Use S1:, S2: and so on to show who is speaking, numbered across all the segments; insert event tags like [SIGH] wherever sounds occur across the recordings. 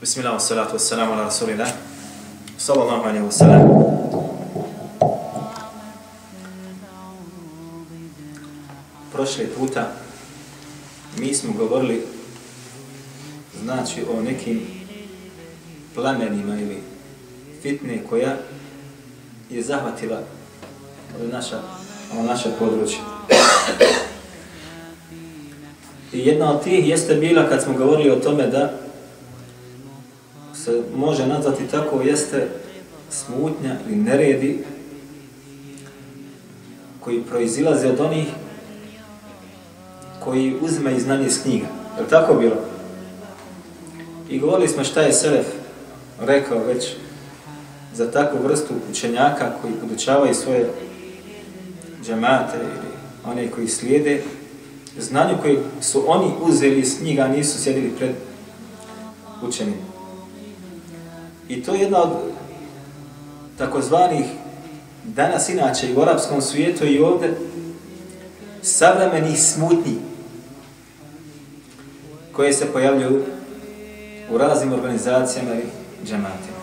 S1: Bismillah, salatu wassalamu ala rasulillah. Sallallahu alaihi wassalam. Prošli puta mi smo govorili znači o nekim plamenima ili fitne koja je zahvatila ovo naša, ovo naše područje. I jedna od tih jeste bila kad smo govorili o tome da se može nazvati tako jeste smutnja ili neredi koji proizilaze od onih koji uzme znanje iz knjiga. Je li tako bilo? I govorili smo šta je Selef rekao već za takvu vrstu učenjaka koji podučavaju svoje džemate ili one koji slijede znanju koji su oni uzeli iz knjiga, nisu sjedili pred učenim. I to je jedna od takozvanih danas inače i u arapskom svijetu i ovde savremenih smutnji koje se pojavljuju u raznim organizacijama i džematima.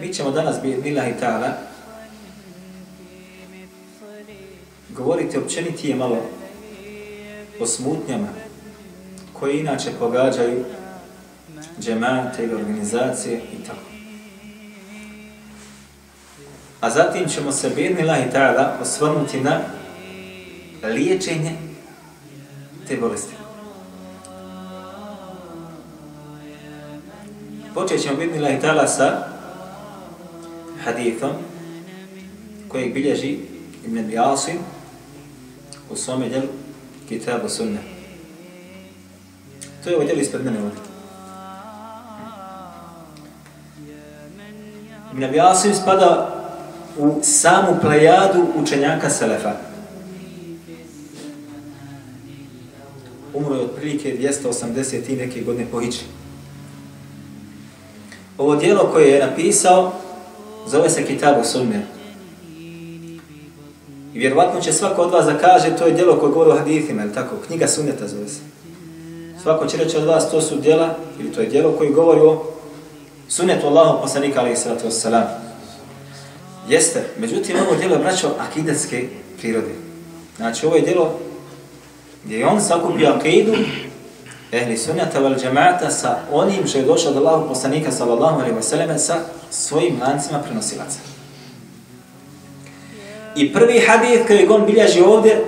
S1: Mi ćemo danas, bila i ta'ala, govoriti općenitije malo o smutnjama koje inače pogađaju džemate ili organizacije i tako. A zatim ćemo se bedni lahi ta'ala osvrnuti na liječenje te bolesti. Počet ćemo bedni lahi ta'ala sa hadithom kojeg bilježi Ibn Asim u svome djelu Kitabu Sunna. To je ovo djelo ispred mene ovdje. Ibn Abi Asim spada u samu plejadu učenjaka Selefa. Umro je otprilike 280 i neke godine po Hiđi. Ovo dijelo koje je napisao zove se Kitabu Sunne. I vjerovatno će svako od vas da kaže to je djelo koje govori o hadithima, ili tako, knjiga sunneta zove se. Svako će reći od vas to su djela, ili to je djelo koje govori o sunnetu Allahu poslanika alaihi sallatu wassalam. Jeste, međutim ovo djelo je braćo akidetske prirode. Znači ovo je djelo gdje je on sakupio akidu ehli sunnata val džemata sa onim što je došao do Allahu poslanika sallallahu alaihi wasallam sa svojim lancima prenosilaca. I prvi hadith koji on bilježi ovdje,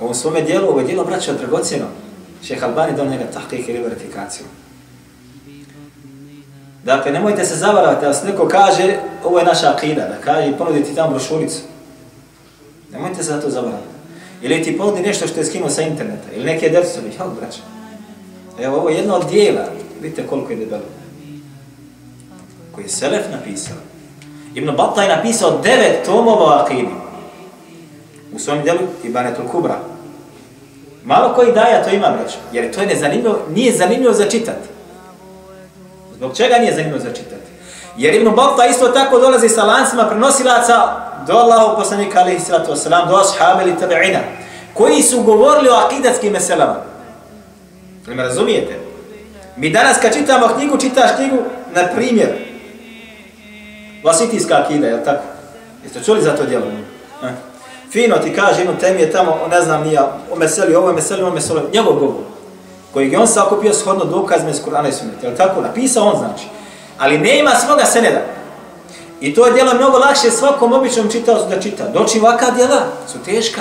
S1: u svome dijelu, ovo je dijelo braća dragocjeno, šeha Albani donio njega tahkik ili verifikaciju. Dakle, nemojte se zavaravati, da vas neko kaže, ovo je naša akida, da kaže i ponudi ti tamo brošuricu. Nemojte se za to zavaravati. Ili ti ponudi nešto što je skinuo sa interneta, ili neke dersovi, jel braća. Evo, ovo je jedno od dijela, vidite koliko je debelo. Koji je Selef napisao. Ibn Battah je napisao devet tomova o akidi. U svom djelu Ibanetul Kubra. Malo koji daja to ima, braćo, jer to je nezanimljivo, nije zanimljivo za čitati. Zbog čega nije zanimljivo za čitati? Jer Ibn Battah isto tako dolazi sa lancima prenosilaca do Allahu poslanika alaihi sallatu wasalam, do ashab ili tabi'ina, koji su govorili o akidatskim meselama. Ne me razumijete? Mi danas kad čitamo knjigu, čitaš knjigu, na primjer, Vasitijska akida, je li tako? Jeste čuli za to djelo? E. Fino ti kaže jednu temije tamo, ne znam nije o meseli, ovo je meseli, ovo je meseli, njegov govor kojeg je on sakupio shodno dokazme iz Kur'ana i Sunnita, Jel tako? Napisao on znači. Ali nema svoga seneda. I to je djelo mnogo lakše svakom običnom čitaocu da čita. Doći ovakva djela su teška.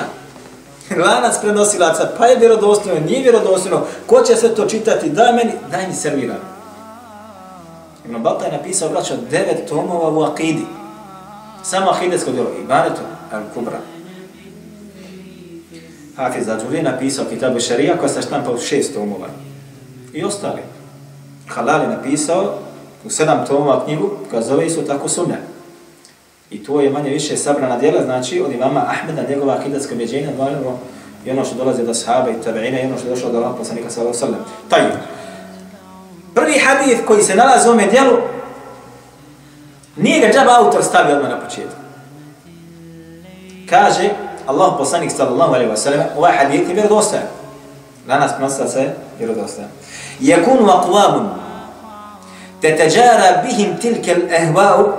S1: [LAUGHS] Lanac prenosilaca, pa je vjerodostojno, nije vjerodostojno. Ko će sve to čitati? Daj meni, daj mi servirati. Ibn Battah je napisao, braćo, devet tomova u akidi. Samo akidetsko djelo, Ibanetu al-Kubra. Hafiz Adžuli napisao Kitabu Šarija koja se štampa u šest tomova. I ostali. Halal je napisao u sedam tomova knjigu koja zove isto tako sumnja. I to je manje više sabrana djela, znači od imama Ahmeda, njegova akidatska objeđenja, i ono što dolazi do sahaba i tabeina, i ono što je došlo do Allah poslanika sallahu sallam. Taj Prvi hadith koji se nalazi u ovome djelu nije ga džaba autor stavio odmah na početku. Kaže, Allah poslanik sallallahu alaihi wa sallam, ovaj hadith je vjerodostajan. Danas prenoslaca je vjerodostojan. Yakunu aqwamun تتجارى بهم تلك الأهواء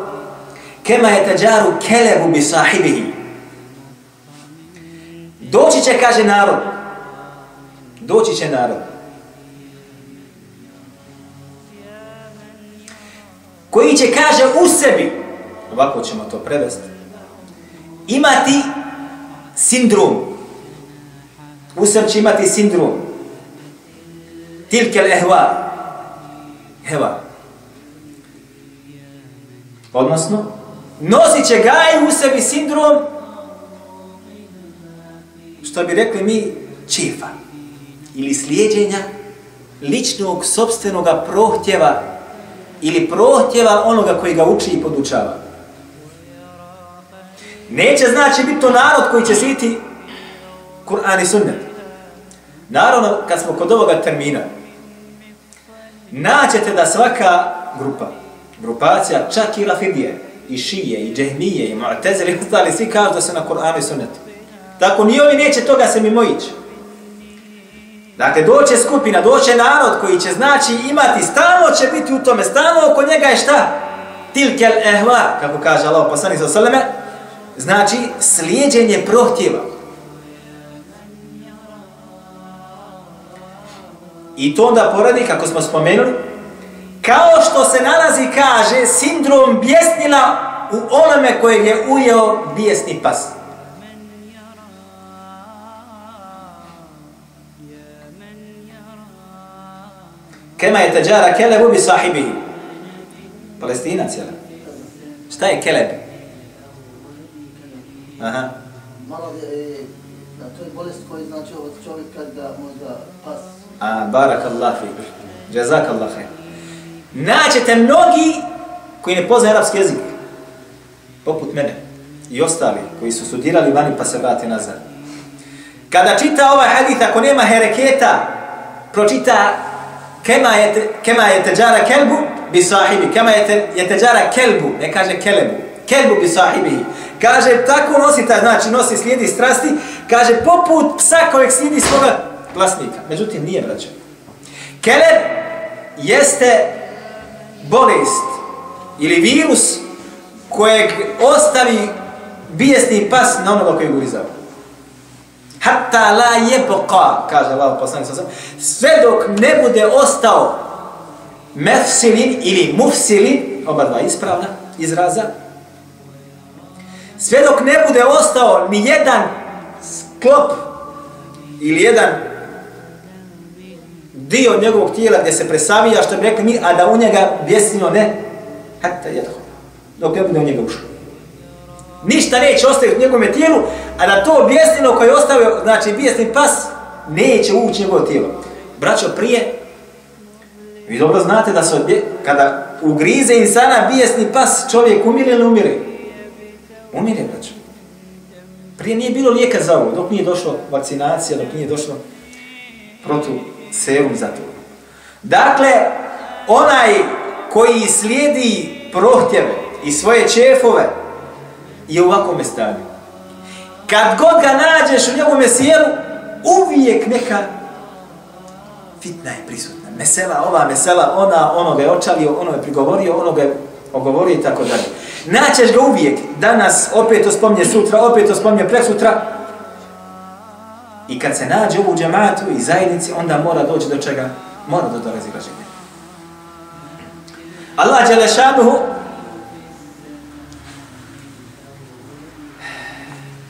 S1: كما يتجارى كلب بصاحبه doći će, kaže narod, doći će narod, koji će, kaže, u sebi, ovako ćemo to prevesti, imati sindrom, Usam će imati sindrom, tilkel ehva, Heva. Odnosno, nosit će gaj u sebi sindrom, što bi rekli mi, čifa. Ili slijedjenja ličnog, sobstvenog prohtjeva ili prohtjeva onoga koji ga uči i podučava. Neće znači biti to narod koji će siti Kur'an i sunnet. Naravno, kad smo kod ovoga termina, naćete da svaka grupa, grupacija, čak i Rafidije, i Šije, i Džehmije, i mu'tezir, i [LAUGHS] ostali, svi kažu da su na Kur'anu i Sunnetu. Tako ni ovi neće toga se mimo ići. Dakle, doće skupina, doće narod koji će znači imati, stalno će biti u tome, stalno oko njega je šta? Tilkel ehva, kako kaže Allah poslani sa Saleme, znači slijedjenje prohtjeva. I to onda poradi, kako smo spomenuli, kao što se nalazi, kaže, sindrom bjesnila u onome kojeg je ujeo bijesni pas. Kema je teđara kelebu bi sahibihi. Palestina cijela. Šta je keleb? Aha.
S2: Malo je, da to je bolest koji znači od čovjeka da možda pas.
S1: A, barak Allah fi. Jazak Allah khair naćete mnogi koji ne poznaju arapski jezik, poput mene i ostali koji su studirali vani pa se vrati nazad. Kada čita ovaj hadith, ako nema hereketa, pročita kema je, kema je teđara kelbu bi sahibi, kema je, te, je teđara kelbu, ne kaže kelebu, kelbu bi sahibi. Kaže, tako nosi taj, znači nosi slijedi strasti, kaže, poput psa kojeg slijedi svoga vlasnika. Međutim, nije braćo. Keleb jeste bolest ili virus kojeg ostavi bijesni pas na onoga koji je ulizao. Hatta la jeboka, kaže Allah poslanik sa sve dok ne bude ostao mefsilin ili mufsilin, oba dva ispravna izraza, sve dok ne bude ostao ni jedan sklop ili jedan dio njegovog tijela gdje se presavija, što bi rekli mi, a da u njega bjesnino ne, hatta jedho, dok ne bude u njega ušao. Ništa neće ostaviti u njegovom tijelu, a da to bjesnino koje je ostavio, znači bjesni pas, neće ući njegovo tijelo. Braćo, prije, vi dobro znate da se odbje, kada ugrize insana bjesni pas, čovjek umire ili umire? Umire, braćo. Prije nije bilo lijeka za ovo, dok nije došlo vakcinacija, dok nije došlo protu serum za to. Dakle, onaj koji slijedi prohtjeve i svoje čefove je u ovakvom stanju. Kad god ga nađeš u njegovom sjelu, uvijek neka fitna je prisutna. Mesela, ova mesela, ona, ono ga je očalio, ono je prigovorio, ono ga je ogovorio i tako dalje. Naćeš ga uvijek, danas opet to spomnje sutra, opet to spomnje presutra, I kad se nađe u džematu i zajednici, onda mora doći do čega? Mora do toga razilaženja. Allah Đelešanuhu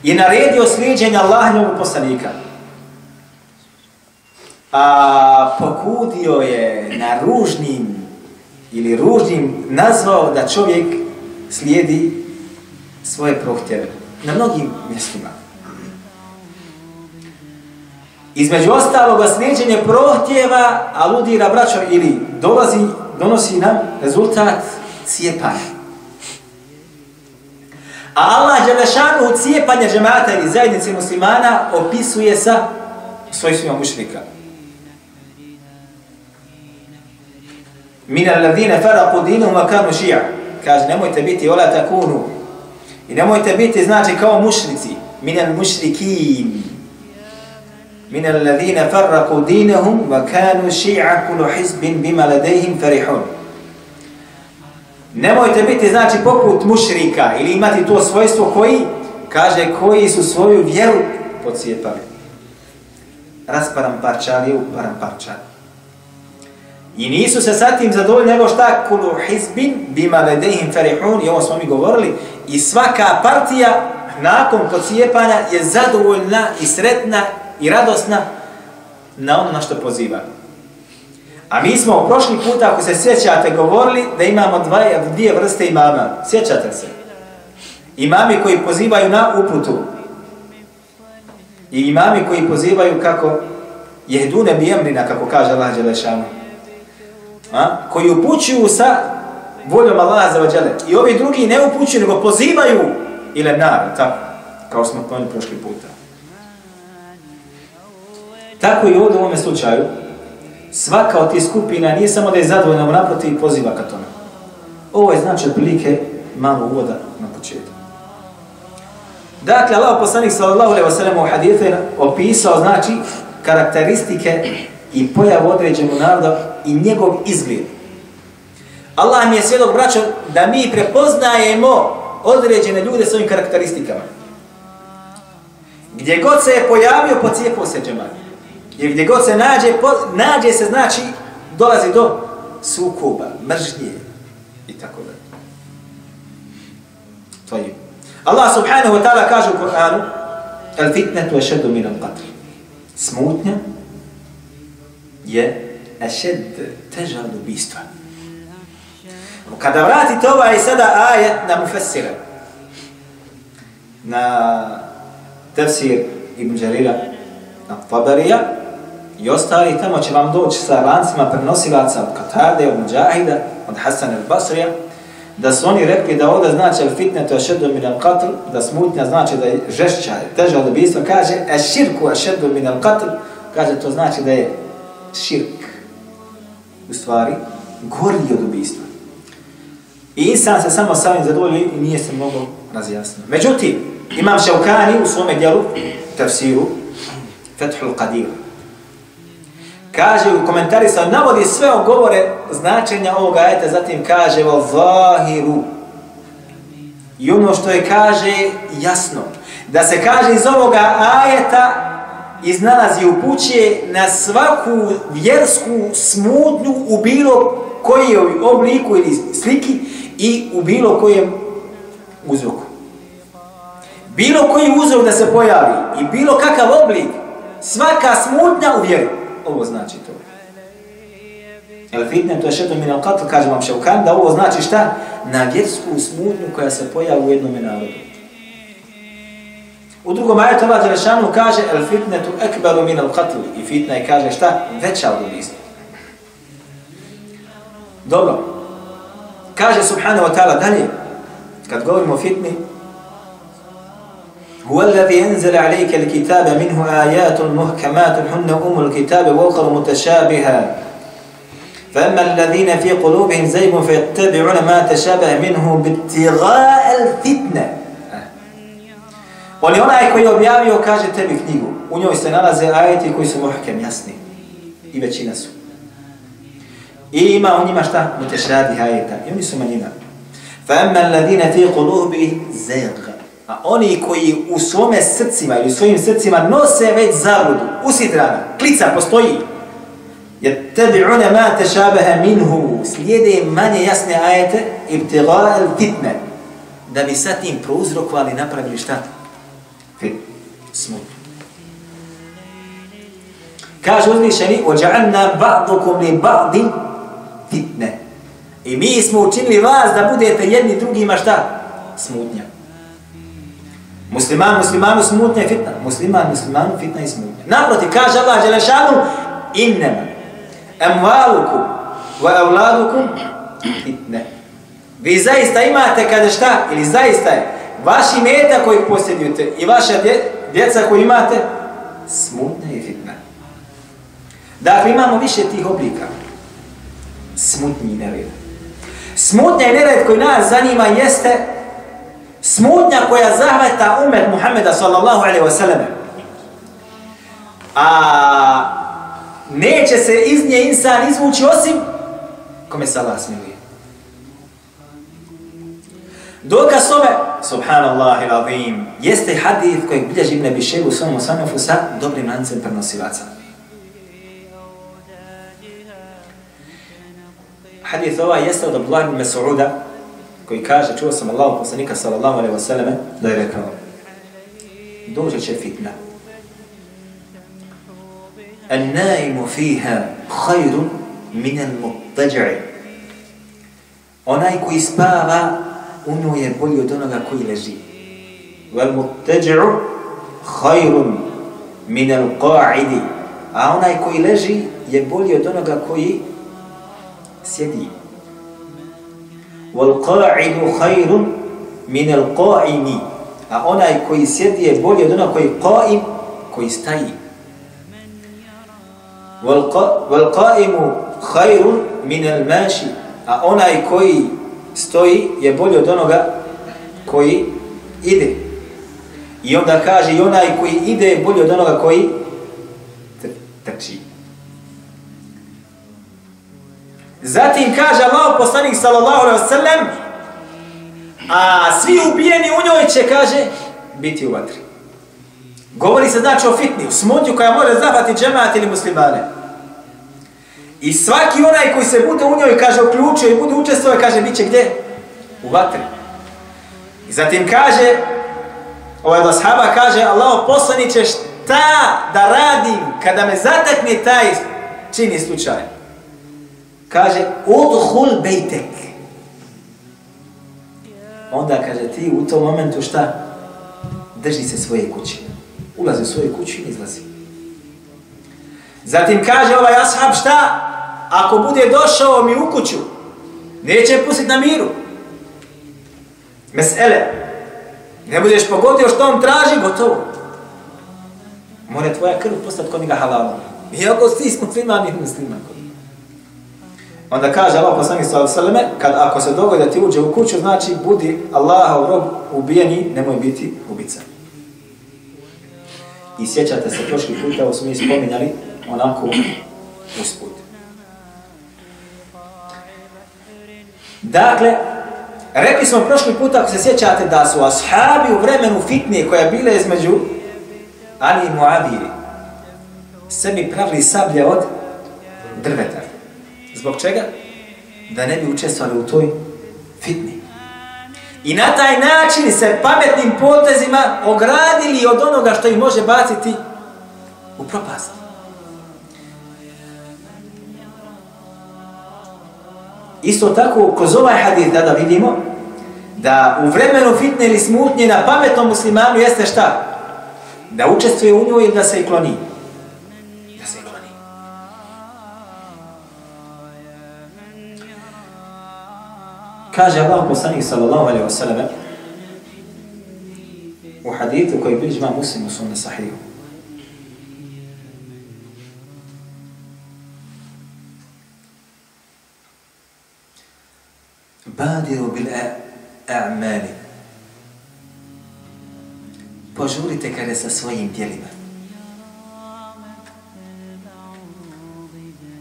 S1: je naredio sliđenje Allah njegovog poslanika. A pokudio je na ružnim ili ružnim nazvao da čovjek slijedi svoje prohtjeve na mnogim mjestima. Između ostaloga slijedženje prohtjeva aludira braćo ili dolazi, donosi nam rezultat cijepanja. A Allah Đelešanu u cijepanje džemata ili zajednice muslimana opisuje sa svojstvima mušnika. Min alladhina faraqu dinahum wa kanu shi'a. Kaže nemojte biti ola takunu. I nemojte biti znači kao mušnici. minel mušrikin min alladhina farraqu dinahum wa kanu shi'a kullu hizbin bima ladayhim farihun. Nemojte biti znači poput mušrika ili imati to svojstvo koji kaže koji su svoju vjeru pocijepali. Rasparam parčali u parčali. I nisu se sa tim zadovoljni nego šta kulu hizbin bima ledehim ferihun i ovo smo mi govorili i svaka partija nakon pocijepanja je zadovoljna i sretna i radosna na ono na što poziva. A mi smo u prošli puta, ako se sjećate, govorili da imamo dva, dvije vrste imama. Sjećate se? Imami koji pozivaju na uputu. I imami koji pozivaju kako jehdune bijemrina, kako kaže Allah Đelešanu a, koji upućuju sa voljom Allaha za vađale. I ovi drugi ne upućuju, nego pozivaju ili nar, tako, kao smo pojeli prošli puta. Tako i ovdje u ovome slučaju, svaka od tih skupina nije samo da je zadovoljna, u naproti i poziva ka tome. Ovo je znači otprilike malo uvoda na početku. Dakle, Allah poslanik sallallahu alaihi wa sallam u hadijetu je opisao, znači, karakteristike i pojav određenog naroda i njegov izgled. Allah mi je svjedok braćo da mi prepoznajemo određene ljude svojim karakteristikama. Gdje god se je pojavio, pocijepo se džemar. Jer gdje god se nađe, po, nađe se znači dolazi do sukoba, mržnje i tako da. To je. Allah subhanahu wa ta'ala kaže u Kur'anu al fitnetu ešedu šedu minan qatr. Smutnja je ešed teža od ubistva. Kada vratite ovaj sada ajet na mufessira, na tefsir Ibn Đarira, na Tabarija, i ostali tamo će vam doći sa lancima prenosilaca od Katade, od Mujahida, od Hasan al-Basrija, da su oni rekli da ovdje znači fitne to je min al qatl, da smutnja znači da je žešća, teža od ubistva, kaže e a širku min al qatl, kaže to znači da je širk u stvari gori od ubistva. I insan se samo samim zadovoljio i nije se mnogo razjasnio. Međutim, imam Šaukani u svome dijelu, tafsiru, Fethul Qadir. Kaže u komentari sa navodi sve ogovore značenja ovoga ajeta, zatim kaže o zahiru. I ono što je kaže jasno, da se kaže iz ovoga ajeta iznalazi upućuje na svaku vjersku smutnju u bilo kojoj obliku ili sliki i u bilo kojem uzroku. Bilo koji uzrok da se pojavi i bilo kakav oblik, svaka smutnja u vjeru. Ovo znači to. El fitne, to je šeto min al-qatl, kaže vam Ševkan, da ovo znači šta? Na vjersku smutnju koja se pojavi u jednom narodu. U drugom ajetu Allah Đelešanu kaže el fitnetu ekberu min al qatl i fitna je kaže šta? Veća od ubistva. Dobro. Kaže subhanahu wa ta'ala dalje, kad govorimo o fitni, هو الذي أنزل عليك الكتاب منه آيات محكمات هن أم الكتاب وأخر متشابها فأما الذين في قلوبهم زيغ فيتبعون ما تشابه منه بابتغاء الفتنة On je onaj koji je objavio, kaže tebi knjigu. U njoj se nalaze ajeti koji su muhakem jasni. I većina su. I ima u njima šta? Mutešadi ajeta. I oni su manjina. Fa emma alladine fi kulubi zayg. A oni koji u svome srcima ili u svojim srcima nose već zabudu, usitrana, klica postoji. Jer tebi une ma tešabeha minhu, slijede manje jasne ajete, ibtiga al fitne, da bi sa tim prouzrokovali napravili šta? Smutno. Kaže uzvišeni, ođa'anna ba'dukum li ba'di fitne. I mi smo učinili vas da budete jedni drugima šta? Smutnja. Musliman, muslimanu smutnja i fitna. Musliman, muslimanu fitna i smutnja. Naproti, kaže Allah Đelešanu, innema, emvalukum, wa evladukum, fitne. Vi zaista imate kada šta? Ili zaista je vaši meta koji posjedujete i vaša djeca koji imate, smutna i fitna. Dakle, imamo više tih oblika. Smutnji i nered. Smutnja i nered koji nas zanima jeste smutnja koja zahvata umet Muhammeda sallallahu alaihi wasallam. A neće se iz nje insan izvući osim kome se Allah smiluje. Dokaz tome, subhanallah il azim, jeste hadith kojeg bilježi Ibn Abishegu u svom osanofu sa dobrim lancem prenosivaca. Hadith ova jeste od Abdullah ibn Mas'uda, koji kaže, čuo sam Allahu poslanika sallallahu alaihi wasallam, da je rekao, dođe će fitna. Al naimu fiha khayrun min al muttaj'i. Onaj koji spava ono je bolji od onoga koji leži. Vel muttaji'u khairun minel qa'idi. A onaj koji leži je bolji od onoga koji sjedi. Vel qa'idu khairun min al qa'imi. A onaj koji sjedi je bolji od onoga koji qa'im koji staji. Vel qa'imu khairun min maši. a onaj koji stoji je bolje od onoga koji ide. I onda kaže i onaj koji ide je bolje od onoga koji trči. Zatim kaže Allah poslanik sallallahu alaihi wa sallam a svi ubijeni u njoj će, kaže, biti u vatri. Govori se znači o fitni, u smutnju koja može zahvati džemat ili muslimane. I svaki onaj koji se bude u njoj, kaže, uključio i bude učestvovao, kaže, bit će gdje? U vatri. I zatim kaže, ovaj ashaba kaže, Allaho poslaniće šta da radim kada me zatakne taj čini slučaj. Kaže, udhul bejtek. Onda kaže, ti u tom momentu šta? Drži se svoje kuće. Ulazi u svoju kuću i izlazi. Zatim kaže ovaj ashab šta? Ako bude došao mi u kuću, neće pustiti na miru. Mesele, ne budeš pogodio što on traži, gotovo. Mora tvoja krv postati kod njega halalom. Iako si smo svima mi muslima. Onda kaže Allah poslanik sallallahu alejhi ve kad ako se dogodi da ti uđe u kuću, znači budi Allahov rob ubijeni, nemoj biti ubica. I sjećate se prošli puta, ovo smo mi spominjali, onako usput. Dakle, rekli smo prošli put, ako se sjećate, da su ashabi u vremenu fitnije koja bile između Ali i Muabiri sebi pravili sablje od drveta. Zbog čega? Da ne bi učestvovali u toj fitni. I na taj način se pametnim potezima ogradili od onoga što ih može baciti u propast. Isto tako, kroz ovaj hadith da, da vidimo, da u vremenu fitne ili smutnje na pametnom muslimanu jeste šta? Da učestvuje u njoj ili da se i kloni? Da se i kloni. Kaže Allah poslanik sallallahu alaihi wa sallam u hadithu koji bilježi ima muslim u sunne sahihu. Bil a'mali. Požurite kada sa svojim djelima.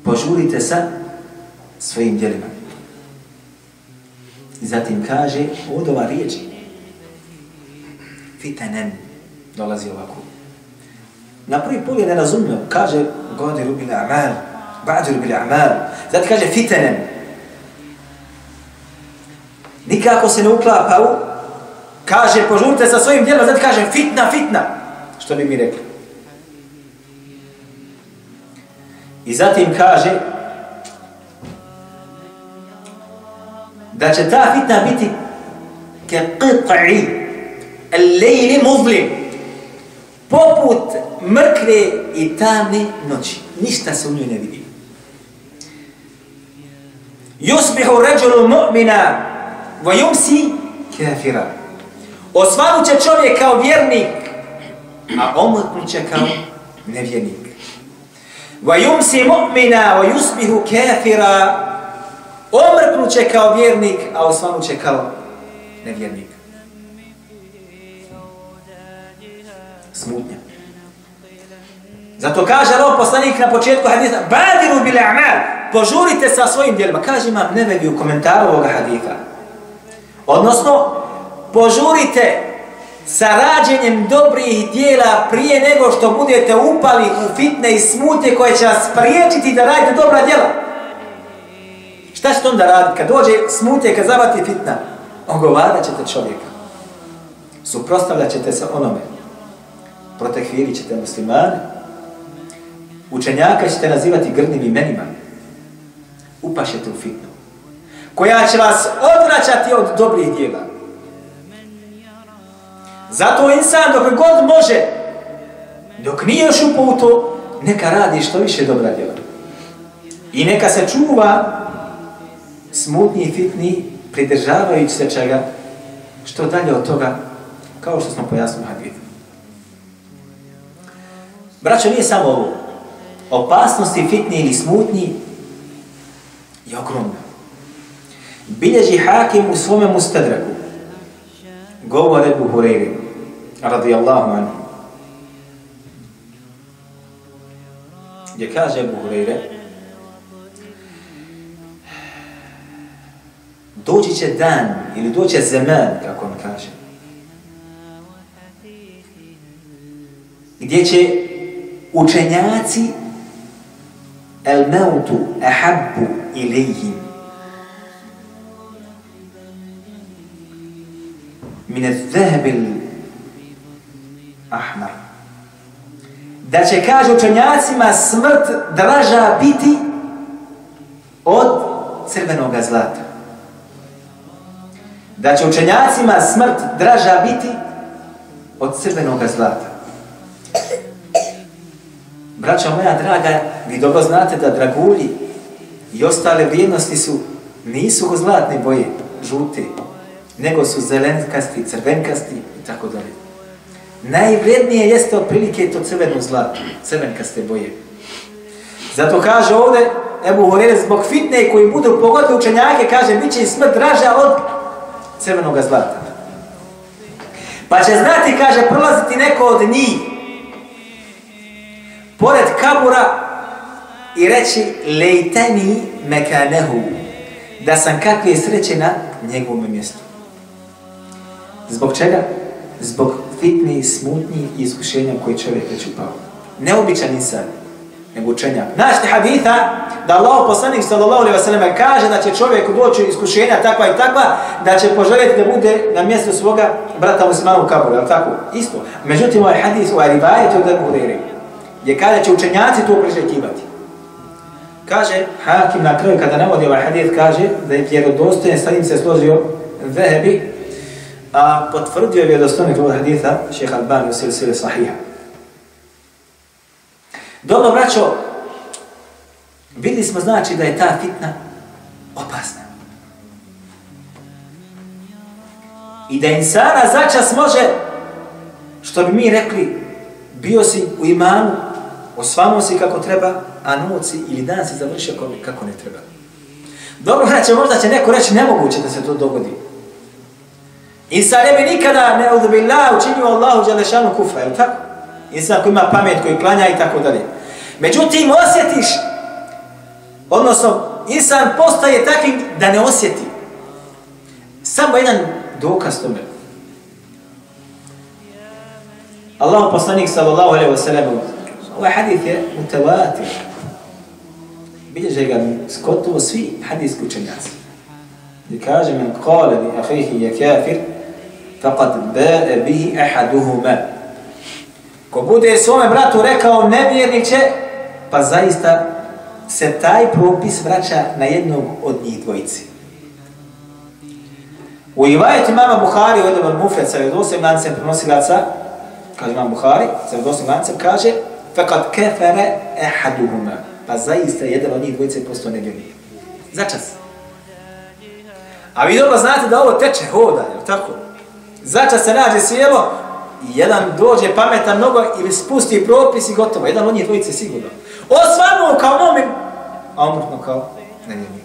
S1: Požurite sa svojim djelima. I zatim kaže od ova riječi. Fitanen dolazi ovako. Na prvi pogled ne razumio. Kaže godiru bil a'mal. Badiru bil a'mal. Zatim kaže fitanen. Nikako se ne uklapa u, kaže, požurite sa svojim djelom, znači kaže, fitna, fitna, što bi mi rekli. I zatim kaže, da će ta fitna biti ke qit'i al-lejli muzlim, poput mrkve i tamne noći. Ništa se u njoj ne vidi. Yusbihu rajulu mu'mina vajumsi kafira. Osvanut će čovjek kao vjernik, a omrtnut će kao nevjernik. Vajumsi mu'mina vajusbihu kafira. Omrtnut će kao vjernik, a osvanut će kao nevjernik. Zato kaže Allah poslanik na početku haditha, badiru bil amal, požurite sa svojim djelima. Kaže imam nebevi u komentaru ovoga haditha. Odnosno, požurite sa rađenjem dobrih dijela prije nego što budete upali u fitne i smutje koje će vas priječiti da radite dobra djela. Šta ćete onda raditi? Kad dođe smutje, kad zavati fitna, ogovarat ćete čovjeka. Suprostavljat ćete se onome. Protekvirit ćete muslimane. Učenjaka ćete nazivati grdnim imenima. Upašete u fitnu. Koja će vas odvraćati od dobrih dijela. Zato insan dok god može, dok nije još upao u neka radi što više dobra djela. I neka se čuva smutni i fitni, pridržavajući se čega, što dalje od toga, kao što smo pojasnili hadith. Braćo, nije samo ovo. Opasnosti fitni ili smutni je ogromna. Bilježi hakim u svome mustadraku. Govore Ebu Hureyri, radijallahu anhu. Gdje kaže Ebu Hureyre, doći će dan ili doće zeman, kako on kaže, gdje će učenjaci el mautu ahabbu ilihim min al-zahabil ahmar. Da će kaže učenjacima smrt draža biti od crvenog zlata. Da će učenjacima smrt draža biti od crvenog zlata. Braća moja draga, vi dobro znate da dragulji i ostale vrijednosti su, nisu zlatne boje, žute, nego su zelenkasti, crvenkasti i tako dalje. Najvrednije jeste otprilike to crveno zlato, crvenkaste boje. Zato kaže ovdje, Ebu Horeire, zbog fitne koji budu pogodili učenjake, kaže, bit će smrt draža od crvenog zlata. Pa će znati, kaže, prolaziti neko od njih, pored kabura i reći lejteni mekanehu da sam kakve sreće na njegovom mjestu. Zbog čega? Zbog fitni, smutni i iskušenja koje čovjek već upao. Neobičan insan, nego učenjak. Našti haditha da Allah poslanik sallallahu alaihi wa sallam kaže da će čovjek doći iskušenja takva i takva da će poželjeti da bude na mjestu svoga brata muslimana u kaburu, je tako? Isto. Međutim, ovaj hadis, ovaj rivajet od Ebu Hureyre, gdje kada će učenjaci to priželjkivati. Kaže, Hakim na kraju kada navodi ovaj hadith, kaže da je vjerodostojen, sa njim se složio Vehebi, a potvrdio je vjerodostojnik ovog haditha šeha Albani u sili sili sahiha. Dobro, braćo, vidli smo znači da je ta fitna opasna. I da insana začas može, što bi mi rekli, bio si u imanu, osvamo si kako treba, a noci ili dan si završio kako ne treba. Dobro, znači, možda će neko reći nemoguće da se to dogodi. Insan ne bi nikada ne udbillah učinio Allahu Đelešanu kufra, je tako? Insan koji ima pamet, koji klanja i tako dalje. Međutim, osjetiš, odnosno, insan postaje takvim da ne osjeti. Samo jedan dokaz tome. Allah poslanik sallallahu alaihi wa sallam ovaj hadith je mutavatir. Bilježe ga skotovo svi hadijski učenjaci. I kaže men kale li ahihi je kafir faqad bae bihi ahaduhuma. Ko bude svome bratu rekao nevjernik će, pa zaista se taj propis vraća na jednog od njih dvojici. U Ivajetu mama Buhari, u jednom od mufeca, u jednom lancem prenosilaca, kaže imam Buhari, sa jednom lancem, kaže فقد كفر احدهما pa zaista jedan od njih dvojice postao nevjernik. Začas. A vi dobro znate da ovo teče, hoda, je tako? Zača se nađe sjelo i jedan dođe pametan mnogo i spusti propis i gotovo. Jedan od njih dvojice sigurno. Osvanuo kao momin, a umrtno kao nevjernik.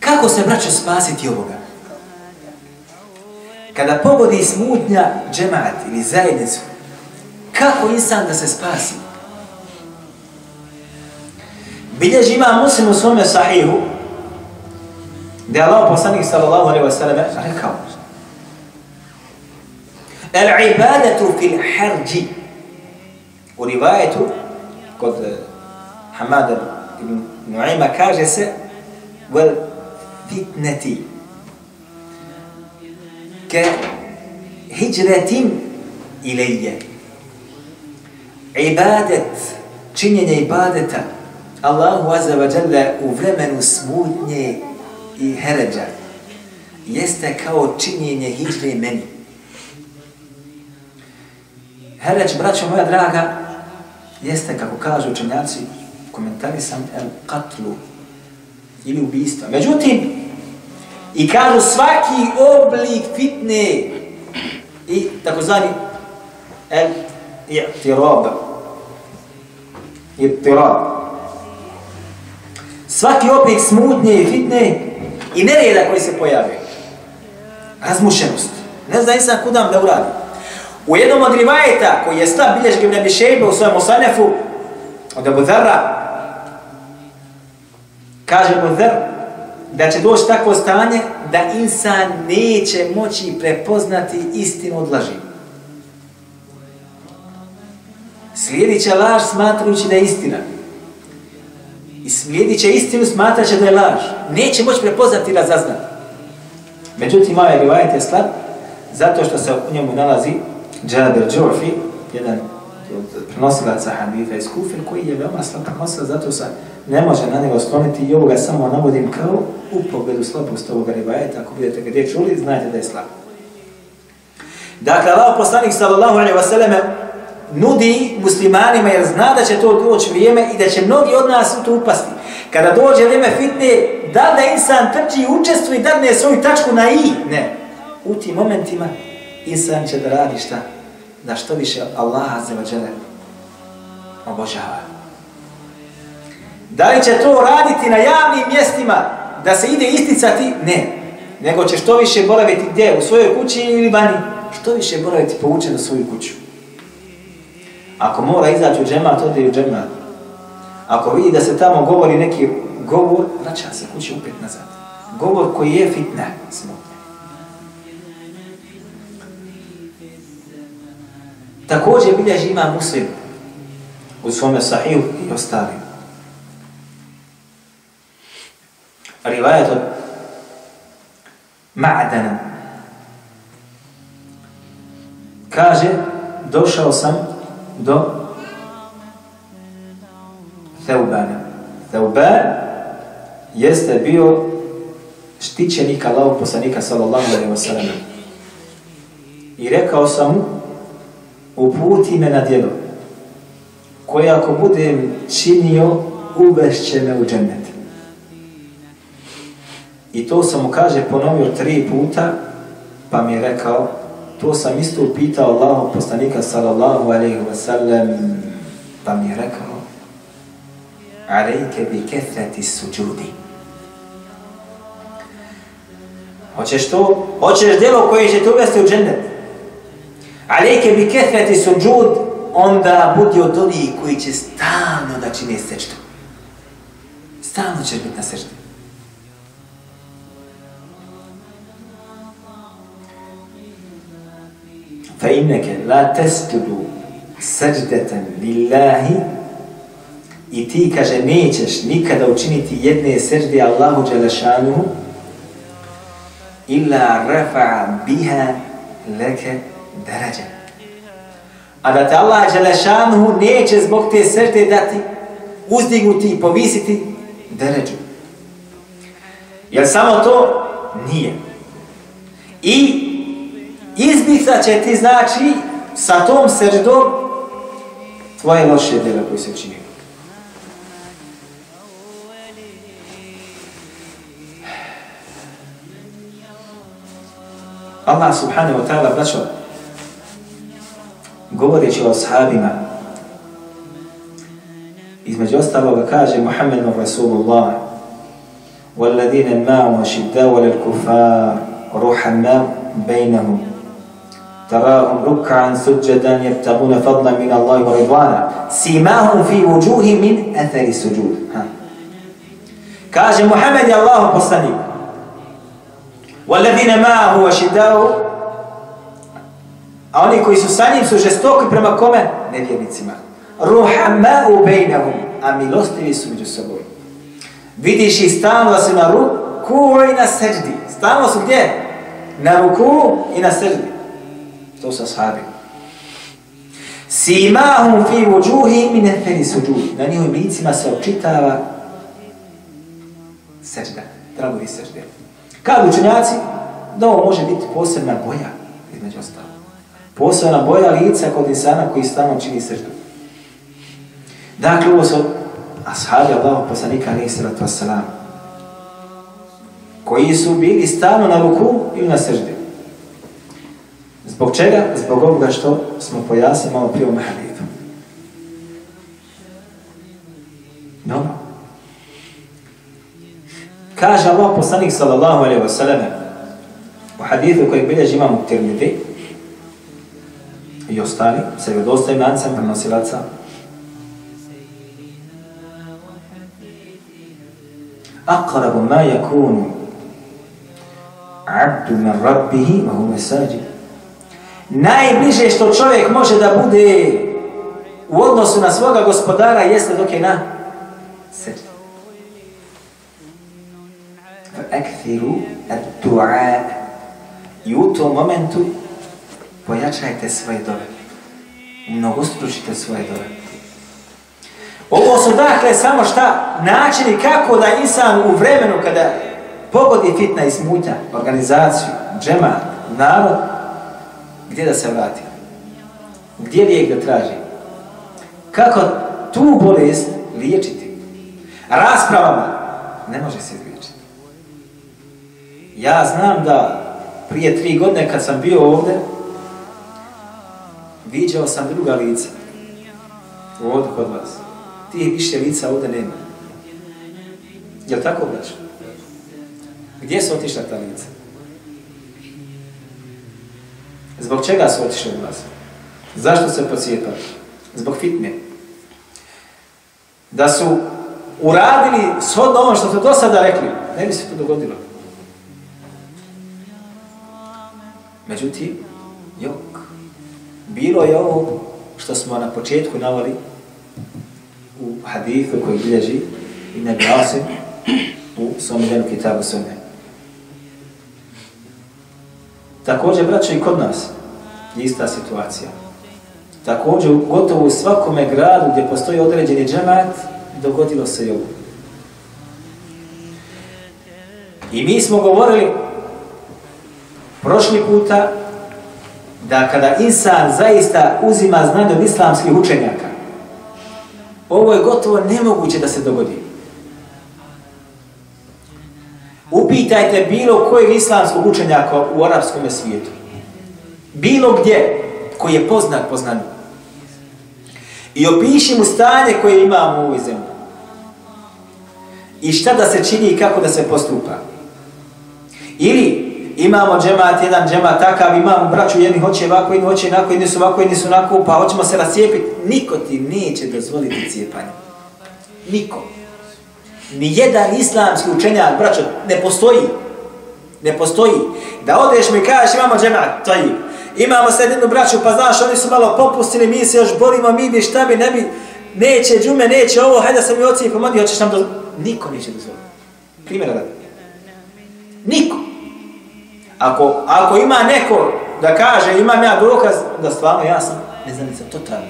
S1: Kako se braćo spasiti ovoga? kada pogodi smutnja džemat ili zajednicu, kako insan da se spasi? Bilježi ima muslim u svome sahihu, da je Allah poslanik sallallahu alaihi wa sallam rekao? El ibadatu fil harđi u rivajetu kod eh, Hamada ibn Nu'ima kaže se vel fitneti ke hijretim ilije. Ibadet činjenje ibadeta Allahu azza wa jalla u vremenu smutnje i heređa jeste kao činjenje hijre meni. Heređ, braćo moja draga, jeste, kako kažu učenjaci, komentari sam el katlu ili ubijstva. Međutim, i kažu svaki oblik fitne i takozvani el i'tirab. I'tirab. Svaki oblik smutnje i fitne i nereda koji se pojave. Razmušenost. Ne zna insan kudam da uradi. U jednom od rivajeta koji je slab bilješ Ibn Abi u svojem osanefu od Abu Dharra kaže Abu Dharr da će doći takvo stanje da insan neće moći prepoznati istinu od laži. Slijedit će laž smatrujući da je istina. I slijedit će istinu smatraće da je laž. Neće moći prepoznati i razaznati. Međutim, ovaj rivajet je slab zato što se u njemu nalazi Džaber Džorfi, jedan od prenosilaca Hanifa iz Kufir, koji je veoma slab prenosilac, zato se ne može na njega skloniti i ovoga samo navodim kao u pogledu slabost ovoga rivajeta. Ako budete ga gdje čuli, znajte da je slab. Dakle, Allah poslanik sallallahu alaihi wa sallam nudi muslimanima jer zna da će to doći vrijeme i da će mnogi od nas u to upasti. Kada dođe vrijeme fitne, da da insan trči i učestvuje i dadne svoju tačku na i? Ne. U tim momentima insan će da radi šta? Da što više Allaha azze wa obožava. Da li će to raditi na javnim mjestima da se ide isticati? Ne. Nego će što više boraviti gdje? U svojoj kući ili vani? Što više boraviti poučeno na svoju kuću. Ako mora izaći u džemat, ode u džemat. Ako vidi da se tamo govori neki govor, vraća se kući upet nazad. Govor koji je fitna, smutna. Također bilježi ima muslim u svome sahiju i ostalim. Rivajet od Ma'dana kaže došao sam do Theubana. Theuban jeste bio štićenik Allahog poslanika sallallahu alaihi wa sallam. I rekao sam mu, uputi me na djelo, koje ako budem činio, uvešće me u džennet. I to sam mu kaže ponovio tri puta, pa mi je rekao, to sam isto upitao Allahog poslanika sallallahu alaihi wa sallam, pa mi je rekao, alejke bi kethrati suđudi. Hoćeš to? Hoćeš djelo koje će te uvesti u džennet? Alejke bi kethrati suđud, onda budi od onih koji će stalno da čine sečtu. Stalno ćeš biti na sečtu. Fa inneke la testudu seđdeten lillahi i ti, kaže, nećeš nikada učiniti jedne sežde Allahu Đelešanuhu illa rafa biha leke darađa. A da te Allah Đelešanuhu neće zbog te sežde dati, uzdignuti i povisiti darađu. Jer samo to nije. I izbica će ti znači sa tom seždom tvoje loše djela koje se činio. Allah subhanahu wa ta'ala braćo govoreći o ashabima između ostaloga kaže Muhammedun Rasulullah والذين معه شداء للكفار رحماء بينهم تراهم ركعا سجدا يبتغون فضلا من الله ورضوانا سيماهم في وجوههم من اثر السجود ها. كاج محمد الله بصني والذين معه وشداء A oni koji su sa njim su žestoki prema kome? Nevjernicima. Ruhama u bejnahum, a milostivi su među soboj. Vidiš ih stalno da su na ruku i na seđdi. Stalno su gdje? Na ruku i na seđdi. To su ashabi. Simahum fi vujuhi min eferi suđud. Na njihovim licima se očitava seđda. tragovi seđde. Kad učenjaci, da ovo može biti posebna boja, između ostalo. Posebna boja lica kod insana koji stalno čini seždu. Dakle, ovo su ashabi Allahog poslanika, alaihi sallatu wassalam, koji su bili stalno na ruku ili na seždi. Zbog čega? Zbog ovoga što smo pojasnili malo prije u Mahadidu. Dobro. Kaže Allah poslanik sallallahu alaihi wa sallam u hadithu koji bilježi imam u Tirmidhi i ostali, se vjedostavim lancem prenosilaca, أقرب ما يكون عبد من ربه وهو ساجد najbliže što čovjek može da bude u odnosu na svoga gospodara jeste dok je na sred. Ekfiru ad-du'a i u tom momentu pojačajte svoje dobe. Mnogostručite svoje dobe. Ovo su dakle samo šta načini kako da insan u vremenu kada pogodi fitna i smutnja, organizaciju, džema, narod, gdje da se vrati? Gdje lijek da traži? Kako tu bolest liječiti? Raspravama ne može se izliječiti. Ja znam da prije tri godine kad sam bio ovdje, viđao sam druga lica. Ovdje kod vas. Ti više lica ovdje nema. Je li tako, braćo? Gdje su otišla ta lica? Zbog čega su otišli od vas? Zašto se pocijepali? Zbog fitne. Da su uradili shodno ono što su do sada rekli, ne bi se to dogodilo. Međutim, jok. Bilo je ovo što smo na početku navali u hadithu koji bilježi i ne glasim u svom jednu kitabu sunne. Također, braćo, i kod nas je ista situacija. Također, gotovo u svakome gradu gdje postoji određeni džemat, dogodilo se i ovo. I mi smo govorili prošli puta da kada insan zaista uzima znanje od islamskih učenjaka, ovo je gotovo nemoguće da se dogodi. Upitajte bilo kojeg islamskog učenjaka u arapskom svijetu. Bilo gdje koji je poznat poznanju. I opiši mu stanje koje imamo u ovoj zemlji. I šta da se čini i kako da se postupa. Ili imamo džemat, jedan džemat takav, imamo braću, jedni hoće ovako, jedni hoće onako, jedni su ovako, jedni su onako, pa hoćemo se rascijepiti. Niko ti neće dozvoliti cijepanje. Niko Niko jedan islamski učenjak, braćo, ne postoji. Ne postoji. Da odeš mi kažeš imamo džemat, to je. Imamo sad jednu braću, pa znaš, oni su malo popustili, mi se još borimo, mi bi šta bi, ne bi, neće džume, neće ovo, hajde sam mi oci i pomodi, hoćeš nam do... Niko neće dozvoliti. Primjera radi. Niko. Ako, ako ima neko da kaže, imam ja dokaz, da stvarno ja sam, ne znam, nisam totalno.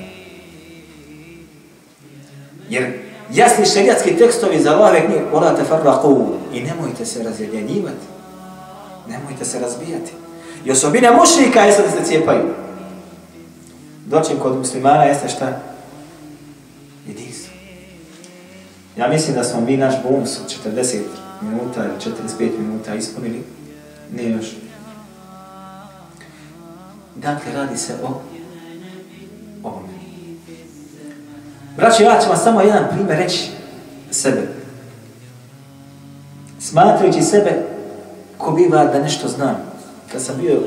S1: Jer jasni šerijatski tekstovi za Allahove knjige, ona te farraku i nemojte se razjedinjivati, Nemojte se razbijati. I osobine mušnika jeste da se cijepaju. Doćem kod muslimana jeste šta? Jedinstvo. Ja mislim da smo mi naš bonus od 40 minuta ili 45 minuta ispunili. Ne još. Dakle, radi se o Braći, ja ću vam samo jedan primjer reći sebe. Smatrajući sebe ko biva da nešto znam. kad sam bio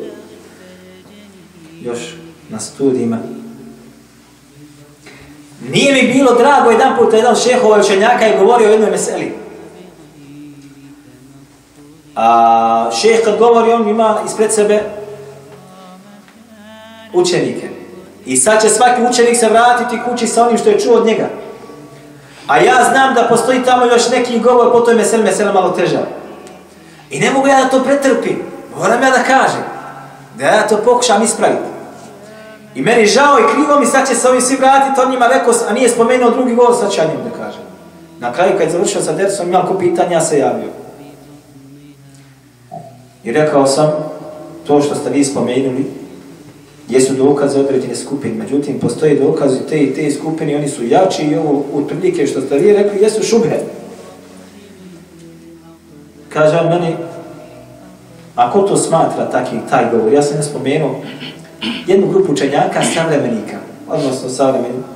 S1: još na studijima, nije mi bilo drago jedan put jedan šehova učenjaka je govorio o jednoj meseli. A šeh kad govori, on ima ispred sebe učenike. I sad će svaki učenik se vratiti kući sa onim što je čuo od njega. A ja znam da postoji tamo još neki govor, po je meseli, mesel malo teža. I ne mogu ja da to pretrpim. Moram ja da kažem. Da ja to pokušam ispraviti. I meni žao i krivo mi, sad će se ovi svi vratiti, on njima rekao, a nije spomenuo drugi govor, sad ću ja njim da kažem. Na kraju, kad je završio sa dersom, imao ko pitanja, ja se javio. I rekao sam, to što ste vi spomenuli, jesu dokaze određene skupine. Međutim, postoje dokazi te i te skupine, oni su jači i ovo u prilike što ste vi rekli, jesu šubhe. Kaže on meni, ako to smatra taki, taj govor, ja sam ne spomenuo jednu grupu učenjaka savremenika, odnosno savremenika.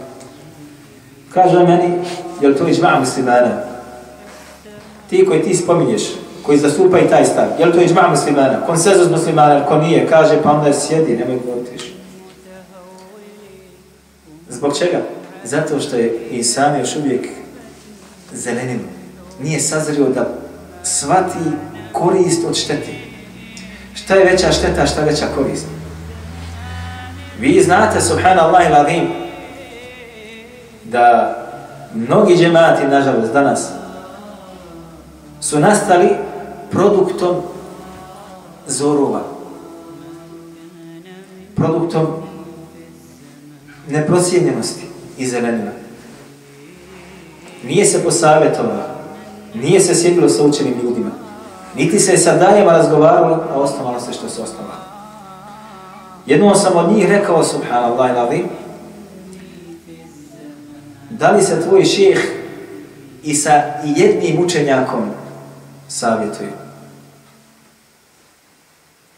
S1: Kaže on meni, jel to iđma muslimana? Ti koji ti spominješ, koji zastupaju taj stav, je li to iđma muslimana? Konsenzus muslimana, ko nije, kaže, pa onda sjedi, nemoj govoriti više. Zbog čega? Zato što je i sam još uvijek zeleninu. Nije sazrio da svati korist od štete. Šta je veća šteta, šta je veća korist? Vi znate, subhanallah i adim, da mnogi džemati, nažalost, danas, su nastali produktom zorova. Produktom neprosjenjenosti i zelenina. Nije se posavjetovalo, nije se sjedilo sa učenim ljudima, niti se sa danjama razgovaralo, a osnovalo se što se osnovalo. Jednom sam od njih rekao, subhanallah ilavi, da li se tvoj ših i sa jednim učenjakom savjetuju?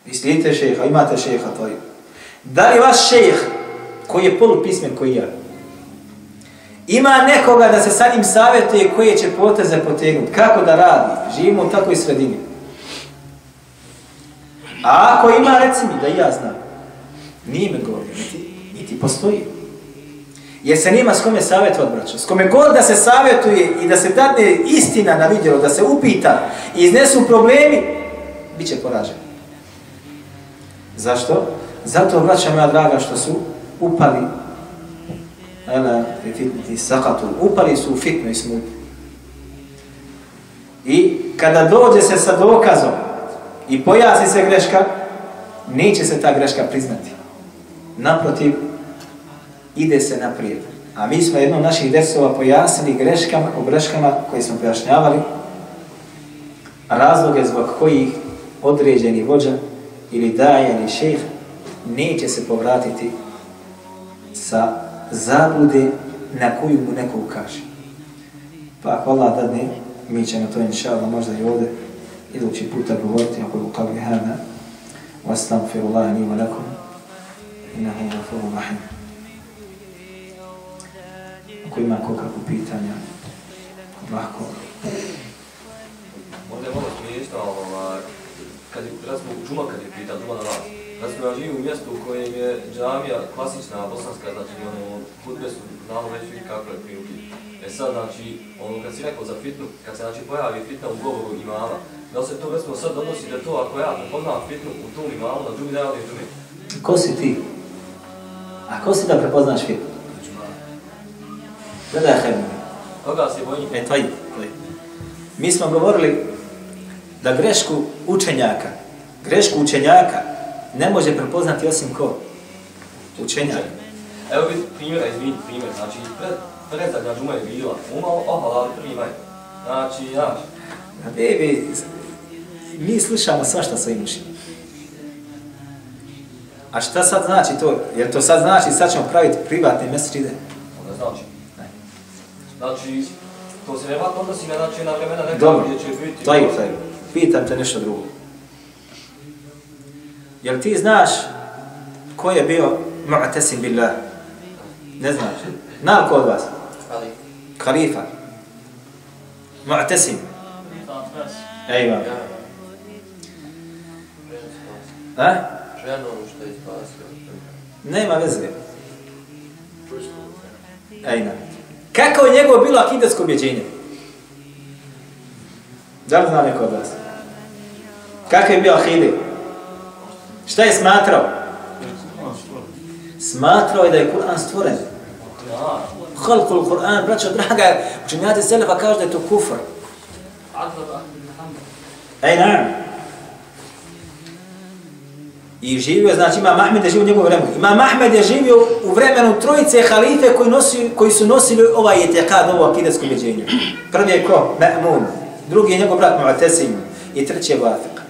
S1: Vi slijedite šeha, imate šeha tvoj. Da li vaš šejh, koji je polupismen koji ja. Ima nekoga da se sa njim savjetuje koje će poteze potegnuti, kako da radi, živimo u takvoj sredini. A ako ima, reci mi da ja znam, nije me govorio, niti, niti postoji. Jer se nima s kome savjetu odbraća. S kome god da se savjetuje i da se dadne istina na vidjelo, da se upita i iznesu problemi, bit će poražen. Zašto? Zato, braća moja draga, što su upali ela fi fitnati upali su u fitnu i smutnu i kada dođe se sa dokazom i pojasni se greška neće se ta greška priznati naprotiv ide se naprijed. A mi smo jednom naših desova pojasnili greškama o greškama koje smo pojašnjavali razloge zbog kojih određeni vođa ili daje ili šejh neće se povratiti sa zablude na koju mu neko ukaže. Pa ako Allah dadne, mi ćemo to inša Allah možda i ovdje idući puta govoriti ako u kavi hana. Wa astaghfirullaha li wa lakum innahu ghafurur Ako ima ko kako pitanja, lahko.
S3: Ovdje je malo smiješno, ovaj, kad je, razmo, džuma kad je pita, džuma na vas, Znači, ja živim u mjestu u kojem je džamija klasična, bosanska, znači, ono, hudbe su znamo već kako je prilike. E sad, znači, ono, kad si rekao za fitnu, kad se, znači, pojavi fitna u govoru imama, da se to, recimo, sad odnosi da to, ako ja prepoznam fitnu u tom imamu, na drugi dan ili drugi?
S1: Ko si ti? A ko si da prepoznaš fitnu? Gledaj, Hebni.
S3: Koga se bojim?
S1: E, tvoji. Mi smo govorili da grešku učenjaka, grešku učenjaka, ne može prepoznati osim ko? Učenjak.
S3: Evo vidi primjera, izvini primjer, znači pred, predzadnja džuma je bila, umalo ohalali primaj. Znači, znaš.
S1: A baby, mi slušamo svašta sa imušima. A šta sad znači to? Jer to sad znači sad ćemo praviti privatne mesečide?
S3: Onda znači. Znači, to se nevratno odnosi na, znači, na vremena neka
S1: Dobro,
S3: gdje će biti...
S1: to je, to je. Pitam te nešto drugo. Jel ti znaš ko je bio mu'tasim billah? Ne znaš. Znam ko od vas?
S2: Ali,
S1: Khalifa. Mu'tasim. Ejma. A?
S3: Ženom što je spasio.
S1: Nema veze. Ajna. Kako je njegovo bilo akidesko objeđenje? Da li zna neko od vas? Kako je bio akide? Šta je smatrao? Smatrao je da je Kur'an stvoren. Halkul Kur'an, braćo draga, učenjati Selefa kaže da je to kufr. Ej, naam. I živio, znači Imam Ahmed je živio u njegovom vremenu. Imam Ahmed je živio u vremenu trojice halife koji, nosi, koji su nosili ovaj etekad, ovo akidesko ubeđenje. Prvi je ko? Ma'mun. Drugi je njegov brat Mu'atesim. I treći je Vafiq.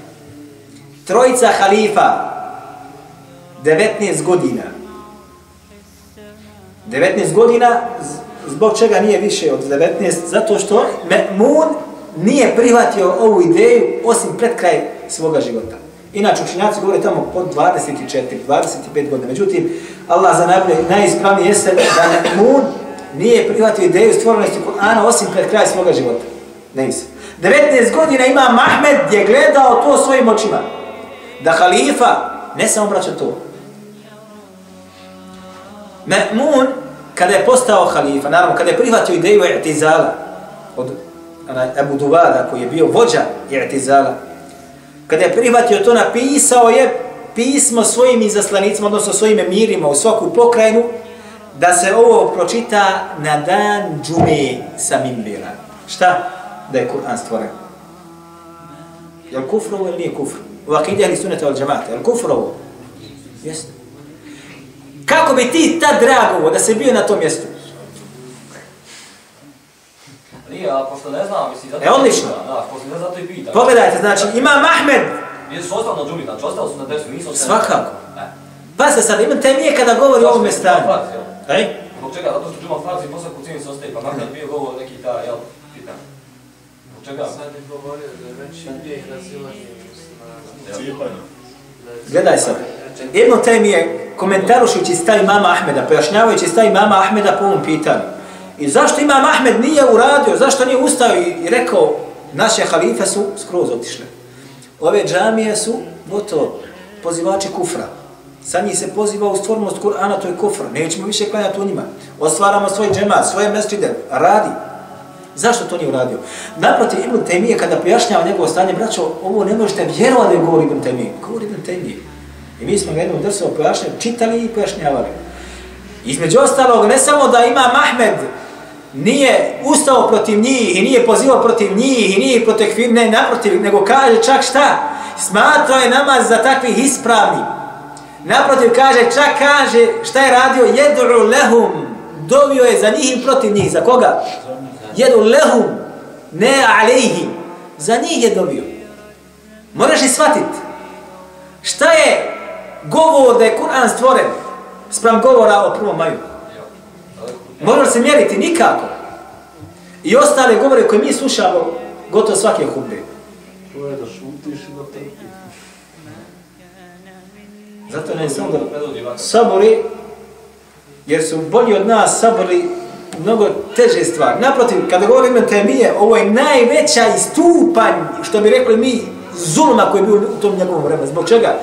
S1: Trojica halifa, 19 godina. 19 godina, zbog čega nije više od 19? Zato što Ma'mun nije prihvatio ovu ideju osim pred kraj svoga života. Inače, učinjaci govore tamo po 24, 25 godina. Međutim, Allah za najbolje, najispravnije jeste da Mun nije prihvatio ideju stvorenosti Kur'ana osim pred kraj svoga života. Ne mislim. 19 godina ima Mahmed je gledao to svojim očima. Da halifa ne samo braća to. Ma'mun, kada je postao halifa, naravno, kada je prihvatio ideju i'tizala od Abu Duvada, koji je bio vođa i'tizala, kada je prihvatio to, napisao je pismo svojim izaslanicima, odnosno svojim emirima u svaku pokrajinu, da se ovo pročita na dan džume sa mimbira. Šta? Da je Kur'an stvoren. Je li kufr ovo ili nije kufr? U akidi ali sunete al džamate. Je li kufr ovo? Jeste. Kako bi ti ta dragovo da se bio na tom mjestu?
S3: Nije, a pošto ne znam, mislim, zato...
S1: E, odlično.
S3: Da, pošto ne znam, zato i pitam.
S1: Pogledajte, znači, ima Mahmed.
S3: Jesu ostali na džumi, znači, ostali su na desu, nisu ostali...
S1: Svakako.
S3: Ne.
S1: Pa se sad, imam te nije kada govori o ovome stanju. Ej?
S3: Zbog čega? Zato što džuma farzi, posle kucini se ostaje, pa Mahmed bio govor neki ta, jel, pitan. Zbog čega?
S4: Sad je govorio da je veći grijeh razilaženje muslimana.
S1: Gledaj sad. Ibn Taymije, komentarušući stavi mama Ahmeda, pojašnjavajući stavi mama Ahmeda po ovom pitanju. I zašto imam Ahmed nije uradio, zašto nije ustao i rekao, naše halife su skroz otišle. Ove džamije su gotovo pozivači kufra. Sa njih se poziva u stvornost Kur'ana, to je kufr. Nećemo više klanjati u njima. Ostvaramo svoj džemat, svoje mesčide. Radi. Zašto to nije uradio? Naprotiv, Ibn Temije, kada pojašnjava njegovo stanje, braćo, ovo ne možete vjerovati da je govori Ibn Temije. Govori Ibn Temije. I mi smo ga jednom drsovo pojašnjali, čitali i pojašnjavali. Između ostalog, ne samo da ima Mahmed, nije ustao protiv njih i nije pozivao protiv njih i nije protekvir, ne naprotiv, nego kaže čak šta? Smatrao je namaz za takvih ispravni. Naprotiv kaže, čak kaže šta je radio? Jedru lehum. Dovio je za njih i protiv njih. Za koga? Jedru lehum. Ne alejhim. Za njih je dovio. Moraš i shvatiti? Šta je govor da je Kur'an stvoren sprem govora o prvom maju? Može se mjeriti nikako. I ostale govore koje mi slušamo gotovo svake hudbe.
S4: To je da šutiš i da trpiš.
S1: Zato ne samo da sabori, jer su bolji od nas sabori mnogo teže stvari. Naprotiv, kada govorimo temije, ovo je najveća istupanj, što bi rekli mi, zulma koji je bio u tom njegovom vremenu. Zbog čega?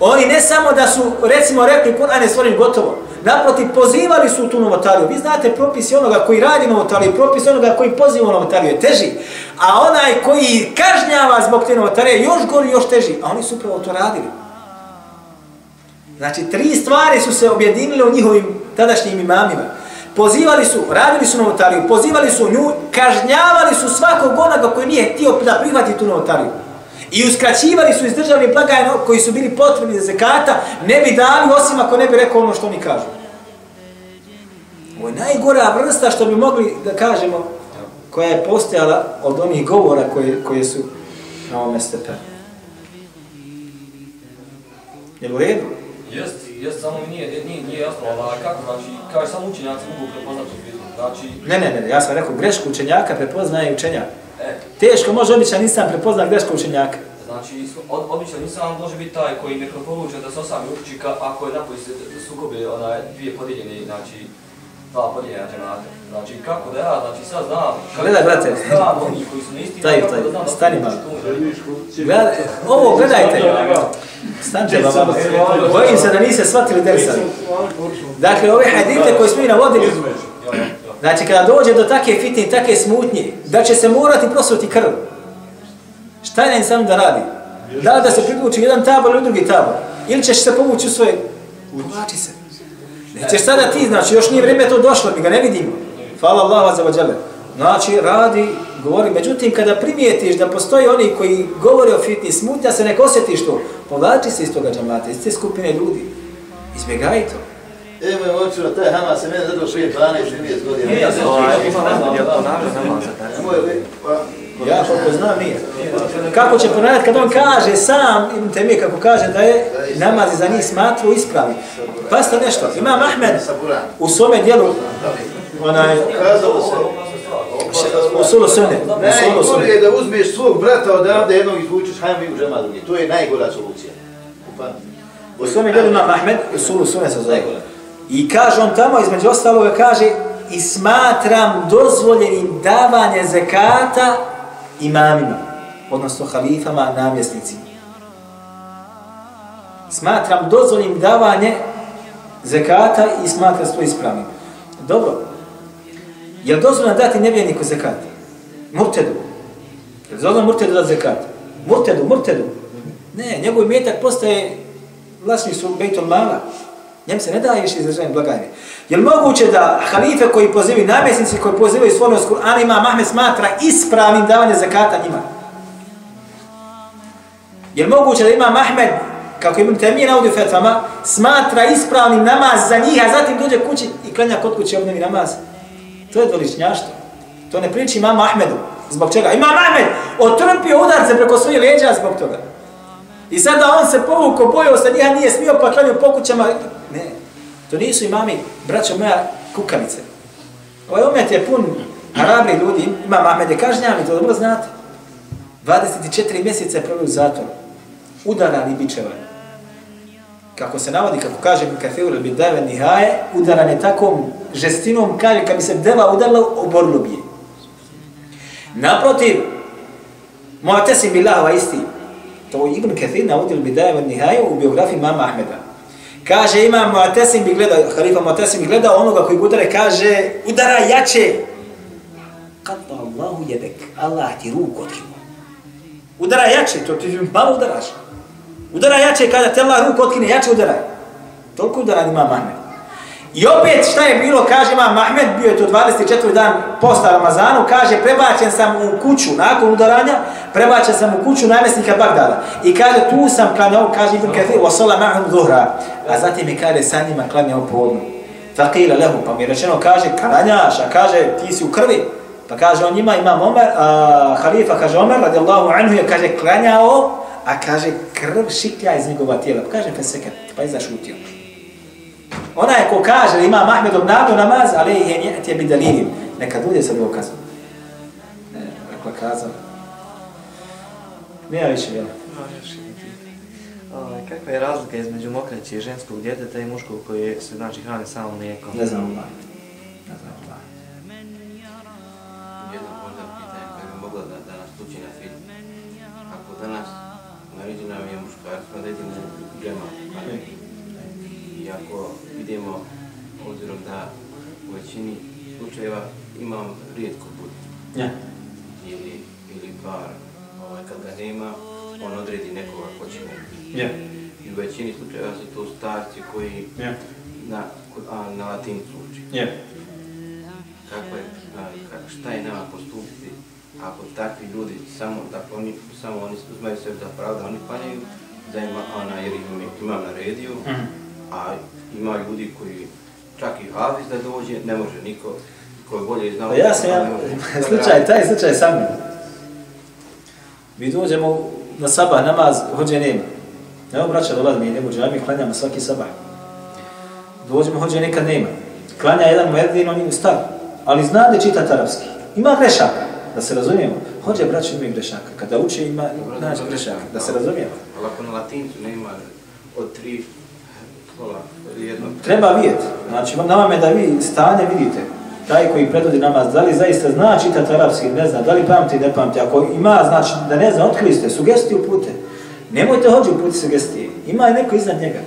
S1: Oni ne samo da su, recimo, rekli Kur'an je stvoren gotovo, naprotiv, pozivali su tu novotariju. Vi znate propisi onoga koji radi novotariju, propis onoga koji poziva novotariju je teži. A onaj koji kažnjava zbog te novotarije još gori, još teži. A oni su upravo to radili. Znači, tri stvari su se objedinile u njihovim tadašnjim imamima. Pozivali su, radili su novotariju, pozivali su nju, kažnjavali su svakog onoga koji nije htio da prihvati tu novotariju. I uskraćivali su iz državnih blagajna koji su bili potrebni za zekata, ne bi dali osim ako ne bi rekao ono što oni kažu. Ovo je najgora vrsta što bi mogli da kažemo koja je postojala od onih govora koje, koje su na ovome stepenu. Je u redu?
S3: Jest, jest, samo mi nije, nije, nije jasno, ali kako, znači, kaže, samo učenjaci mogu prepoznati u znači...
S1: Ne, ne, ne, ja sam rekao, grešku učenjaka prepoznaje učenjaka. Teško može običan nisam prepozna grešku učenjaka.
S3: Znači, od, obično nisam može biti taj koji ne preporuča da se osami uči ka, ako je napoj se sukobe onaj, dvije podijeljene, znači, dva podijeljena džemata. Znači, kako da ja, znači sad znam,
S1: Gledaj, brate.
S3: znam oni koji su na isti,
S1: Taj, taj,
S3: da znam
S1: stani malo.
S3: tu.
S1: Gledaj, ovo gledajte. Stanite baba. Bojim se da niste shvatili dersa. Dakle, ove hadite koje smo mi navodili, znači kada dođe do take fitne take smutnje, da će se morati prosuti krv. Šta je sam da radi? Da da se priključi jedan tabor ili drugi tabor? Ili ćeš se povući u svoje... Povlači se. Nećeš sada ti, znači još nije vrijeme to došlo, mi ga ne vidimo. Hvala Allah za vađale. Znači, radi, govori. Međutim, kada primijetiš da postoji oni koji govore o fitni, smutnja se, nek osjetiš to. Povlači se iz toga džamata, iz te skupine ljudi. Izbjegaj to.
S2: Evo je oču, taj Hamas se mene zadao prije 12-13 godina.
S3: Nije,
S2: Ja
S4: Ja namaza, tako.
S2: Moj li, pa,
S1: Ja koliko znam nije. Kako će ponavljati kad on kaže sam, Ibn Temije kako kaže da je namaz za njih smatru ispravi. Pasta nešto, Imam Ahmed
S2: sa Buran.
S1: u svome dijelu, onaj, u sulu sunne, sulu
S2: najgore je da uzmeš svog brata odavde jednog izvučeš, hajmo mi u džema drugi. To je najgora solucija.
S1: U svome dijelu Imam Ahmed, u sulu sunne se zove. I kaže on tamo, između ostaloga kaže, i smatram dozvoljenim davanje zekata imamima, odnosno halifama, namjesnicima. Smatram dozvoljenim davanje zekata i smatram svoj ispravnim. Dobro. Je li dozvoljeno dati nevjerniku zekat? Murtedu. Je li dozvoljeno murtedu dati zekat? Murtedu, murtedu. Ne, njegov metak postaje vlasništvo Bejtul Mala. Njem se ne daje više izraženje blagajne. Je li moguće da halife koji pozivaju, namjesnici koji pozivaju svojno Kur'ana, ima Mahmed smatra ispravnim davanje zakata njima? Je li moguće da ima Mahmed, kako Ibn Temije navodi u fetvama, smatra ispravnim namaz za njih, a zatim dođe kući i klanja kod kuće obnovi namaz? To je doličnjaštvo. To ne priči imam Ahmedu. Zbog čega? Imam Ahmed otrpio udarce preko svojih leđa zbog toga. I sada on se povukao, bojao se njega, nije smio pa klanio po kućama. Ne, to nisu imami, braćo moja, kukavice. Ovaj umet je pun hrabri ljudi, imam Ahmed je kažnjavni, to dobro znate. 24 mjeseca je provio u zatvoru. Udaran i bičevan. Kako se navodi, kako kaže Mikafeur ili Bidave Nihaje, udaran je takvom žestinom, kaže, kad bi se deva udarila, oborilo bi je. Naprotiv, Mu'tasim Bilahova isti, to Ibn Kathir navodi u Bidaje wa Nihaje u biografiji mama Ahmeda. Kaže, ima Mu'tasim bi gledao, halifa Mu'tasim bi gledao onoga koji udare, kaže, udara jače. Kada Allahu jedek, Allah ti ruku otkinuo. Udara jače, to ti malo udaraš. Udara jače kada te Allah ruku otkine, jače udaraj. Toliko udara ima Mahmed. I opet šta je bilo, kaže Imam Mahmed, bio je to 24. dan posta Ramazanu, kaže prebačen sam u kuću nakon udaranja, prebačen sam u kuću namjesnika Bagdada. I kaže tu sam klanjao, kaže Ibn Kathir, wa sala ma'hum zuhra. A zatim mi kaže sa njima klanjao podnu. Faqila lehu, pa mi je rečeno, kaže klanjaš, a kaže ti si u krvi. Pa kaže on njima, imam Omer, a halifa kaže Omer, radijallahu anhu, je kaže klanjao, a kaže krv šiklja iz njegova tijela. Pa kaže feseket, pa je zašutio. Ona je ko kaže da ima Mahmed obnavljao namaz, ali je njeti je bi dalilim. Neka dođe sa dokazom. Ne, rekla kazala. Nije više, jel?
S4: Pitanje. Ovaj, Kakva je razlika između mokraće ženskog djeteta i muškog koji se znači hrane samo mlijekom?
S1: Ne znam Allah. Ne znam
S5: vidimo, obzirom da u većini slučajeva imam rijetko put
S1: Ja.
S5: ili, ili par, ovaj, kad ga nema, on odredi nekoga ko će mu biti.
S1: Ja.
S5: I u većini slučajeva su to starci koji
S1: Ja.
S5: na, a, na latincu uči.
S1: Ja.
S5: kako je, a, ka, šta je nama postupiti ako takvi ljudi samo, dakle oni, samo oni uzmaju sebe za pravo da oni klanjaju, da ima, ona, jer im je- imam naredio,
S1: Mhm.
S5: a ima ljudi koji čak i hafiz da dođe, ne može niko, ko je bolje znao.
S1: Pa ja sam, ja, [LAUGHS] slučaj, taj slučaj sam mnom. Mi dođemo na sabah namaz, hođe nema. Evo braća dolazi mi u džami, klanjamo svaki sabah. Dođemo, hođe nekad nema. Klanja jedan muedin, on je star, ali zna da čita arapski. Ima grešaka, da se razumijemo. Hođe braća imaju grešaka, kada uče ima naći grešaka, da se razumijemo.
S5: Ali ako na latincu nema od tri.
S1: Treba vidjeti. Znači, na vam je da vi stanje vidite. Taj koji predvodi namaz, da li zaista zna čitati arapski, ne zna, da li pamti, ne pamti. Ako ima, znači, da ne zna, otkrili ste, sugestiju pute. Nemojte hođi uputi sugestije. Ima neko iznad njega.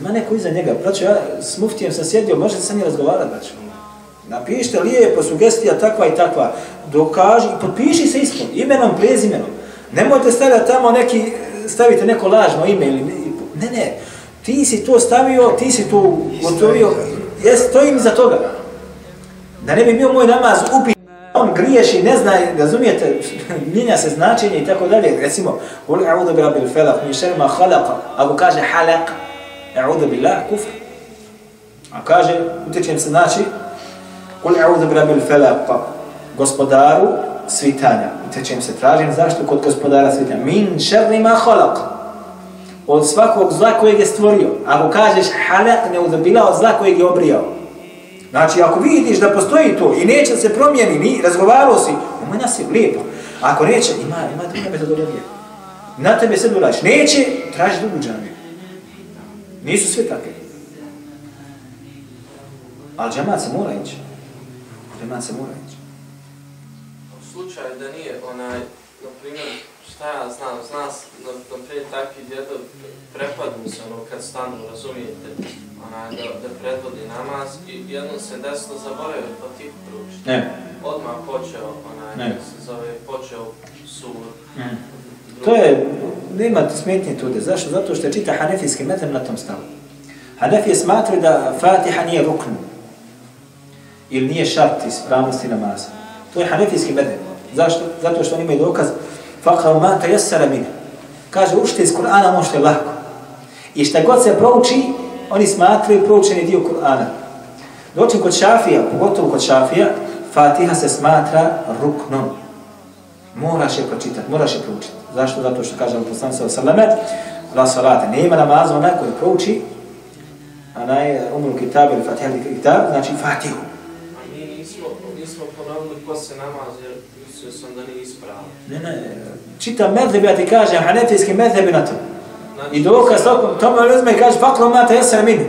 S1: Ima neko iza njega. Braćo, ja s muftijem sam sjedio, možete sa njim razgovarati, braćo. Napišite lijepo sugestija takva i takva. Dokaži i potpiši se ispod, imenom, prezimenom. Nemojte stavljati tamo neki, stavite neko lažno ime ili ne, ne. Ti si to stavio, ti si to gotovio. Jes, stojim za toga. Da ne bi bio moj namaz upit, on griješi, ne zna, razumijete, mijenja se značenje i tako dalje. Recimo, Uli a'udhu bi rabbil felak, mi šerma halaqa, ako kaže halaq, a'udhu billah, kufr. A kaže, utječem se znači, Uli a'udhu bi rabbil felak, gospodaru svitanja. Utječem se, tražim zašto kod gospodara svitanja. Min šerri ma halaq, od svakog zla kojeg je stvorio. Ako kažeš halak ne od zla kojeg je obrijao. Znači, ako vidiš da postoji to i neće se promijeni, ni razgovarao si, nemoj nas je lijepo. Ako neće, ima, ima druga metodologija. Na tebe se dolaš. Neće, traži drugu džamiju. Nisu sve takve. Ali džamat se mora ići. Džamat se mora ići.
S6: U slučaju da nije onaj, na primjer, šta ja znam, zna, na, na primjer, takvi djedo prepadnu se ono kad stanu, razumijete, onaj, da, da predvodi namaz i jednom se desno zaboravio pa ti pručiti.
S1: Ne.
S6: Odmah počeo, onaj,
S1: Ne.
S6: se zove, počeo sur.
S1: Mm. To je, nema smetnje tude. Zašto? Zato što je čita hanefijski metem na tom stavu. Hanefije smatruju da Fatiha nije rukn. Ili nije šart ispravnosti namaza. To je hanefijski metem. Zašto? Zato što oni imaju dokaz Fakra ma ta jesara mine. Kaže, učite iz Kur'ana možete lako. I šta god se prouči, oni smatraju proučeni dio Kur'ana. Doći kod šafija, pogotovo kod šafija, Fatiha se smatra ruknom. Moraš je pročitati, moraš je proučiti. Zašto? Zato što kaže Al-Poslan sa Osallame, la salate, nema namaza onaj koji prouči, onaj umru kitab ili Fatiha ili kitab, znači Fatihu.
S6: A mi nismo, nismo ponavili ko se namaz, jer mislio sam da nije ispravno.
S1: Ne, ne, čita medheb, ja ti kažem, hanefijski medheb na to.
S6: Znači,
S1: I dokaz toko, tome uzme i kaže, fakro mata jesar mini.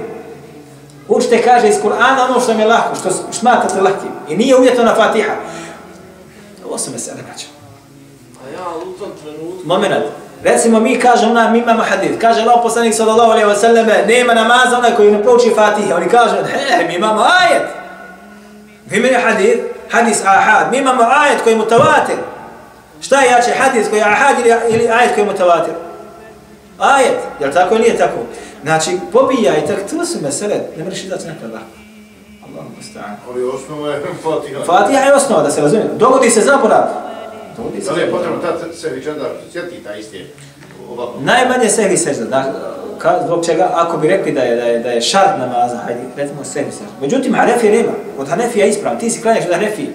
S1: Učite, kaže, iz Kur'ana ono što mi je lahko, što smatrate lahkim. I nije uvjeto na Fatiha. Ovo su mesele, braćo.
S6: A ja u tom trenutku...
S1: Moment. Recimo mi kažemo na mi imamo hadis. Kaže Allah poslanik sallallahu alejhi ve selleme nema namaza onaj koji ne prouči Fatiha. Oni kažu he mi imamo ajet. Vi meni hadis, hadis ahad. Mi imamo ajet koji je mutawatir. Šta je jače hadis koji je ahad ili, ili ajet koji je mutawatir? Ajet. Jel tako ili nije tako? Znači pobijaj tak to su mesele. Ne možeš izaći nekad lako. Musta'an.
S7: Ali osnova je [LAUGHS] Fatiha.
S1: Fatiha je osnova da se razumije. Dogodi se zaborav. Dogodi se
S7: Da li je
S1: zaborav.
S7: potrebno tad se viče da sjeti ta isti ovako?
S1: Najmanje sehvi sežda, da, ka, zbog čega, ako bi rekli da je, da je, da je šart namaza, hajde, recimo sehvi sežda. Međutim, Hanefi nema, od Hanefija je ispravan, ti si klanjaš od Hanefije.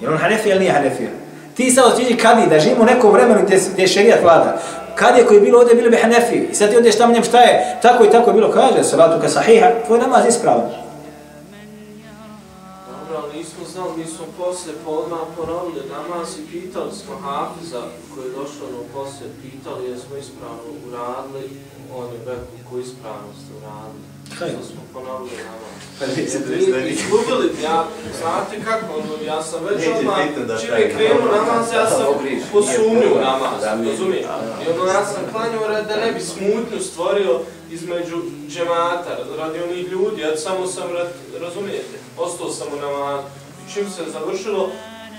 S1: Jer on Hanefija ili nije Hanefija? Ti sad otiđi kadi, da živimo u nekom vremenu gdje, gdje je šerijat vlada. Kad je koji je bilo ovdje, bilo bi Hanefi. I sad ti odeš tamo njem šta je, tako i tako je bilo, kaže, salatu ka sahiha, tvoj namaz je ispravan.
S6: Znali, mi smo poslije podma ponovili namaz i pitali smo Hafiza koji je došao ono poslije, pitali jesmo ispravno uradili, on je rekao koju ispravno ste uradili.
S1: Kaj?
S6: Što smo ponovili namaz.
S5: Pa
S6: izgubili, ja, znate kako, ono, ja sam već odmah, čim
S5: je
S6: je krenuo
S5: namaz.
S6: ja sam posumnio namaz, razumijem? I ono, ja sam klanjao red da ne bi smutnju stvorio između džemata, radi onih ljudi, ja samo sam, razumijete, ostao sam u namazu. Čim se završilo,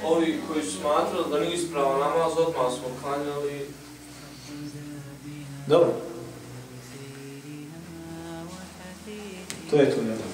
S6: ovi koji su smatrali da nije ispravo namaz, odmah smo klanjali.
S1: Dobro. To je to, nema.